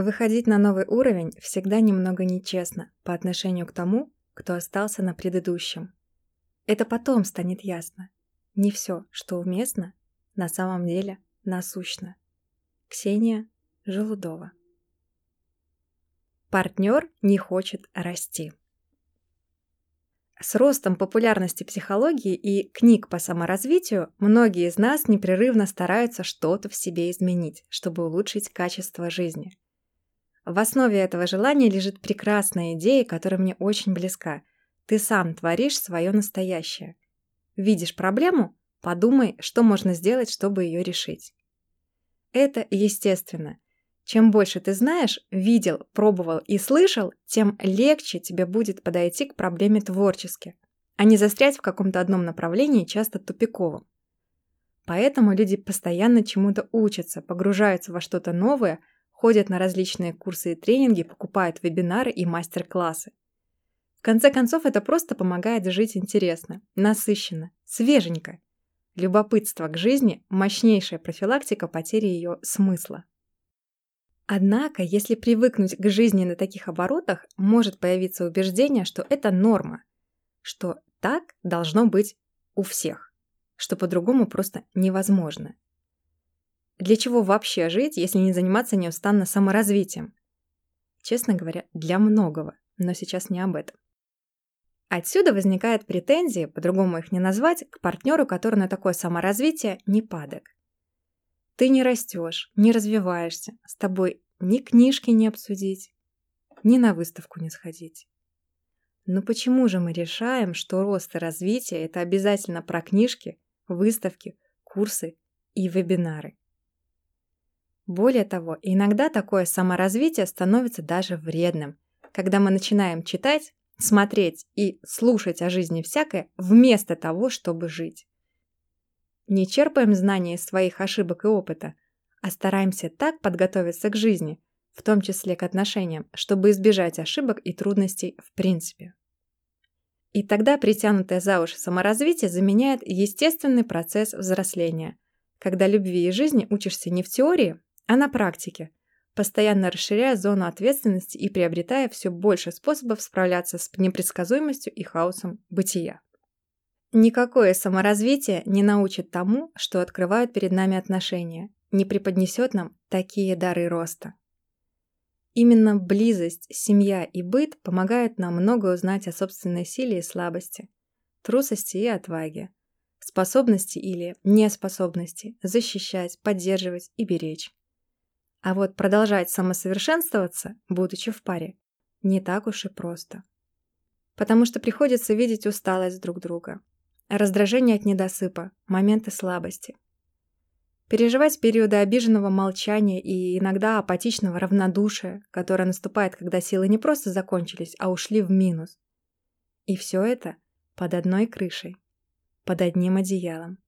Выходить на новый уровень всегда немного нечестно по отношению к тому, кто остался на предыдущем. Это потом станет ясно. Не все, что уместно, на самом деле насущно. Ксения Желудова Партнер не хочет расти. С ростом популярности психологии и книг по саморазвитию многие из нас непрерывно стараются что-то в себе изменить, чтобы улучшить качество жизни. В основе этого желания лежит прекрасная идея, которая мне очень близка. Ты сам творишь свое настоящее. Видишь проблему? Подумай, что можно сделать, чтобы ее решить. Это естественно. Чем больше ты знаешь, видел, пробовал и слышал, тем легче тебе будет подойти к проблеме творчески, а не застрять в каком-то одном направлении, часто тупиковом. Поэтому люди постоянно чему-то учатся, погружаются во что-то новое, ходят на различные курсы и тренинги, покупают вебинары и мастер-классы. В конце концов, это просто помогает жить интересно, насыщенно, свеженько. Любопытство к жизни – мощнейшая профилактика потери ее смысла. Однако, если привыкнуть к жизни на таких оборотах, может появиться убеждение, что это норма, что так должно быть у всех, что по-другому просто невозможно. Для чего вообще жить, если не заниматься неустанно саморазвитием? Честно говоря, для многого, но сейчас не об этом. Отсюда возникает претензии, по-другому их не назвать, к партнеру, который на такое саморазвитие не падок. Ты не растешь, не развиваешься, с тобой ни книжки не обсудить, ни на выставку не сходить. Но почему же мы решаем, что рост и развитие – это обязательно про книжки, выставки, курсы и вебинары? Более того, иногда такое саморазвитие становится даже вредным, когда мы начинаем читать, смотреть и слушать о жизни всякое вместо того, чтобы жить. Не черпаем знания из своих ошибок и опыта, а стараемся так подготовиться к жизни, в том числе к отношениям, чтобы избежать ошибок и трудностей в принципе. И тогда притянутое за уши саморазвитие заменяет естественный процесс взросления, когда любви и жизни учишься не в теории, а на практике, постоянно расширяя зону ответственности и приобретая все больше способов справляться с непредсказуемостью и хаосом бытия. Никакое саморазвитие не научит тому, что открывают перед нами отношения, не преподнесет нам такие дары роста. Именно близость, семья и быт помогают нам много узнать о собственной силе и слабости, трусости и отваге, способности или неспособности защищать, поддерживать и беречь. А вот продолжать самосовершенствоваться, будучи в паре, не так уж и просто. Потому что приходится видеть усталость друг друга, раздражение от недосыпа, моменты слабости. Переживать периоды обиженного молчания и иногда апатичного равнодушия, которое наступает, когда силы не просто закончились, а ушли в минус. И все это под одной крышей, под одним одеялом.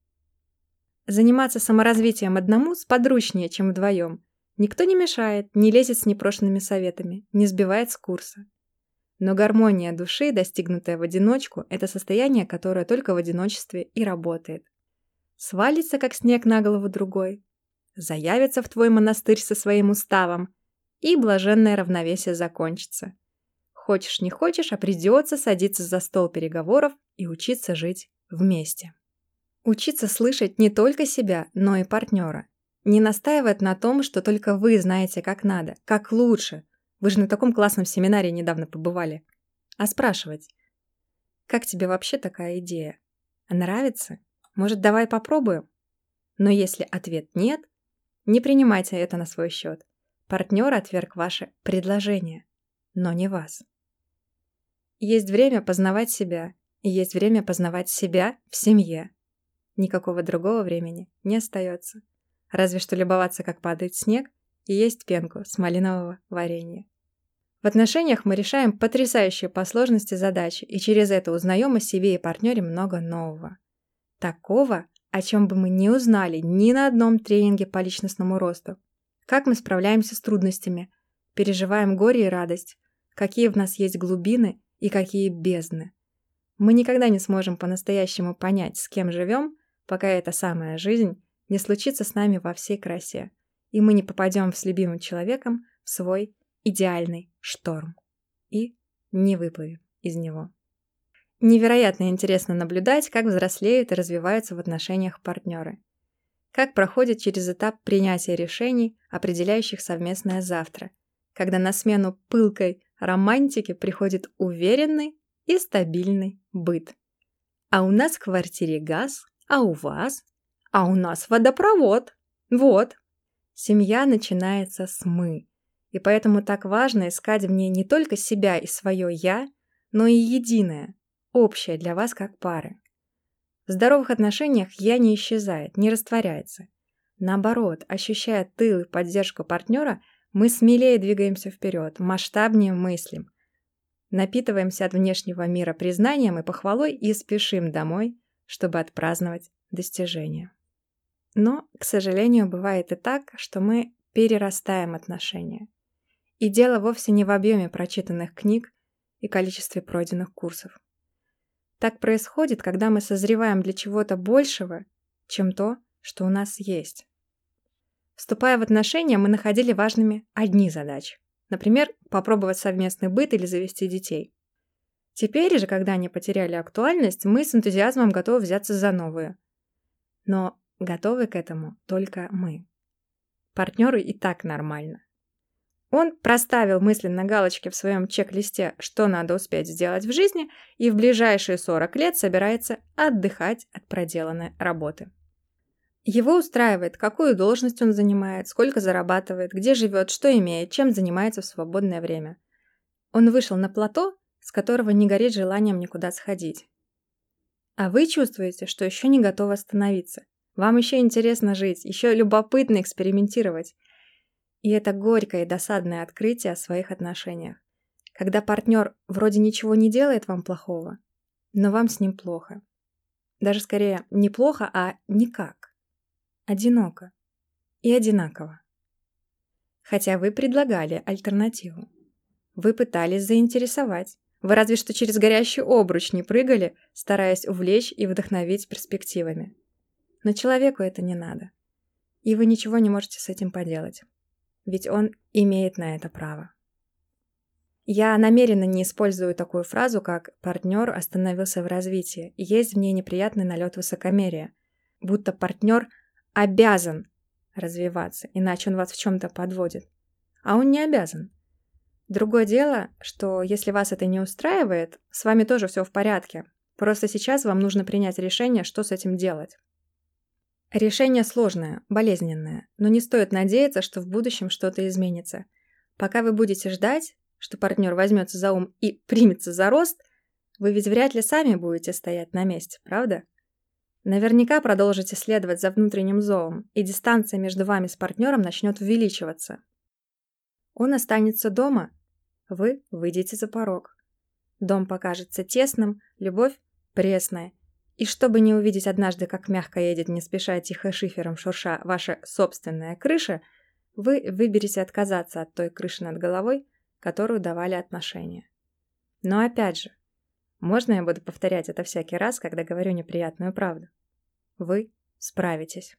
Заниматься саморазвитием одному сподручнее, чем вдвоем. Никто не мешает, не лезет с непрошенными советами, не сбивает с курса. Но гармония души, достигнутая в одиночку, это состояние, которое только в одиночестве и работает. Свалится, как снег на голову другой, заявится в твой монастырь со своим уставом, и блаженное равновесие закончится. Хочешь не хочешь, а придется садиться за стол переговоров и учиться жить вместе. Учиться слышать не только себя, но и партнера. Не настаивать на том, что только вы знаете, как надо, как лучше, вы же на таком классном семинаре недавно побывали. А спрашивать, как тебе вообще такая идея? Нравится? Может, давай попробуем? Но если ответ нет, не принимайте это на свой счет. Партнер отверг ваше предложение, но не вас. Есть время познавать себя, и есть время познавать себя в семье. Никакого другого времени не остается. Разве что любоваться, как падает снег, и есть пенку с малинового варенья. В отношениях мы решаем потрясающие по сложности задачи и через это узнаем о себе и партнере много нового. Такого, о чем бы мы не узнали ни на одном тренинге по личностному росту. Как мы справляемся с трудностями, переживаем горе и радость, какие в нас есть глубины и какие бездны. Мы никогда не сможем по-настоящему понять, с кем живем, пока эта самая жизнь не случится с нами во всей красе, и мы не попадем с любимым человеком в свой идеальный шторм и не выплывем из него. Невероятно интересно наблюдать, как взрослеют и развиваются в отношениях партнеры. Как проходят через этап принятия решений, определяющих совместное завтра, когда на смену пылкой романтике приходит уверенный и стабильный быт. А у нас в квартире газ, а у вас, а у нас водопровод. Вот. Семья начинается с «мы», и поэтому так важно искать в ней не только себя и свое «я», но и единое, общее для вас как пары. В здоровых отношениях «я» не исчезает, не растворяется. Наоборот, ощущая тыл и поддержку партнера, мы смелее двигаемся вперед, масштабнее мыслим, напитываемся от внешнего мира признанием и похвалой и спешим домой, чтобы отпраздновать достижения. Но, к сожалению, бывает и так, что мы перерастаем отношения. И дело вовсе не в объеме прочитанных книг и количестве пройденных курсов. Так происходит, когда мы созреваем для чего-то большего, чем то, что у нас есть. Вступая в отношения, мы находили важными одни задачи. Например, попробовать совместный быт или завести детей. Теперь же, когда они потеряли актуальность, мы с энтузиазмом готовы взяться за новую. Но готовы к этому только мы. Партнеры и так нормально. Он проставил мысленно галочки в своем чек-листе, что надо успеть сделать в жизни, и в ближайшие 40 лет собирается отдыхать от проделанной работы. Его устраивает, какую должность он занимает, сколько зарабатывает, где живет, что имеет, чем занимается в свободное время. Он вышел на плато, с которого не горит желанием никуда сходить. А вы чувствуете, что еще не готовы остановиться. Вам еще интересно жить, еще любопытно экспериментировать. И это горькое и досадное открытие о своих отношениях. Когда партнер вроде ничего не делает вам плохого, но вам с ним плохо. Даже скорее не плохо, а никак. Одиноко. И одинаково. Хотя вы предлагали альтернативу. Вы пытались заинтересовать. Вы разве что через горящий обруч не прыгали, стараясь увлечь и вдохновить перспективами. Но человеку это не надо. И вы ничего не можете с этим поделать ведь он имеет на это право. Я намеренно не использую такую фразу, как «партнер остановился в развитии», есть в ней неприятный налет высокомерия, будто партнер обязан развиваться, иначе он вас в чем-то подводит. А он не обязан. Другое дело, что если вас это не устраивает, с вами тоже все в порядке. Просто сейчас вам нужно принять решение, что с этим делать. Решение сложное, болезненное, но не стоит надеяться, что в будущем что-то изменится. Пока вы будете ждать, что партнер возьмется за ум и примется за рост, вы ведь вряд ли сами будете стоять на месте, правда? Наверняка продолжите следовать за внутренним зовом, и дистанция между вами с партнером начнет увеличиваться. Он останется дома, вы выйдете за порог. Дом покажется тесным, любовь – пресная, и чтобы не увидеть однажды, как мягко едет, не спеша тихо шифером шурша ваша собственная крыша, вы выберете отказаться от той крыши над головой, которую давали отношения. Но опять же, можно я буду повторять это всякий раз, когда говорю неприятную правду? Вы справитесь.